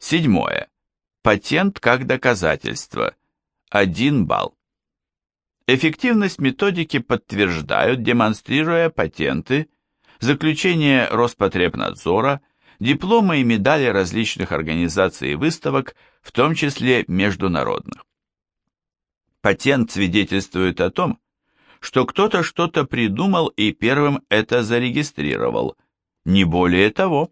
Седьмое. Патент как доказательство. 1 балл. Эффективность методики подтверждают, демонстрируя патенты, заключение Роспотребнадзора, дипломы и медали различных организаций и выставок, в том числе международных. Патент свидетельствует о том, что кто-то что-то придумал и первым это зарегистрировал, не более того.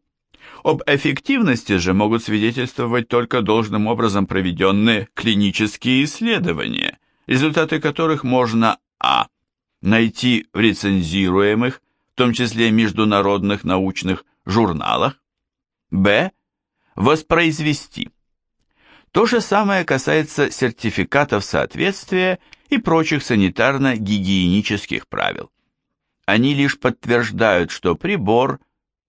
Об эффективности же могут свидетельствовать только должным образом проведенные клинические исследования, результаты которых можно а. найти в рецензируемых, в том числе международных научных журналах, б. воспроизвести. То же самое касается сертификатов соответствия и прочих санитарно-гигиенических правил. Они лишь подтверждают, что прибор,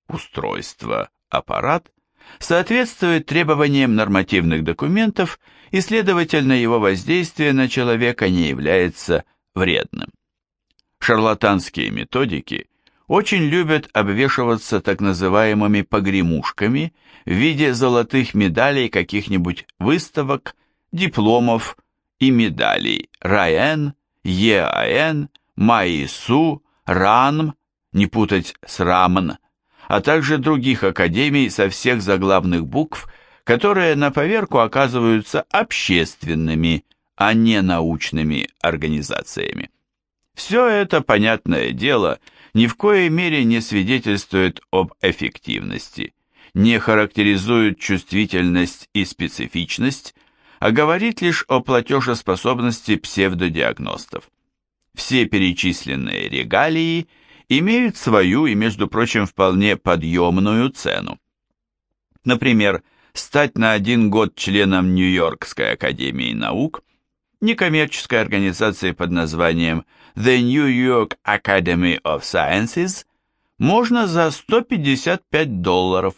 устройство, аппарат соответствует требованиям нормативных документов и, следовательно, его воздействие на человека не является вредным. Шарлатанские методики очень любят обвешиваться так называемыми погремушками в виде золотых медалей каких-нибудь выставок, дипломов и медалей РАЭН, ЕАН, МАИСУ, РАНМ, не путать с РАМН, а также других академий со всех заглавных букв, которые на поверку оказываются общественными, а не научными организациями. Все это, понятное дело, ни в коей мере не свидетельствует об эффективности, не характеризует чувствительность и специфичность, а говорит лишь о платежеспособности псевдодиагностов. Все перечисленные регалии – имеют свою и, между прочим, вполне подъемную цену. Например, стать на один год членом Нью-Йоркской академии наук, некоммерческой организации под названием The New York Academy of Sciences, можно за 155 долларов,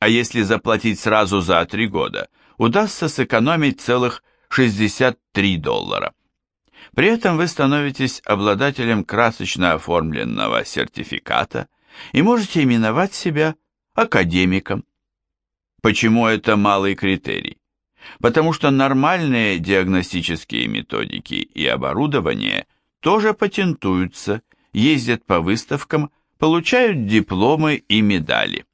а если заплатить сразу за три года, удастся сэкономить целых 63 доллара. При этом вы становитесь обладателем красочно оформленного сертификата и можете именовать себя академиком. Почему это малый критерий? Потому что нормальные диагностические методики и оборудование тоже патентуются, ездят по выставкам, получают дипломы и медали.